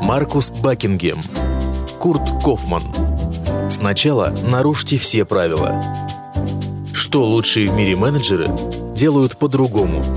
Маркус Бакингем. Курт Кофман. Сначала нарушьте все правила. Что лучшие в мире менеджеры делают по-другому –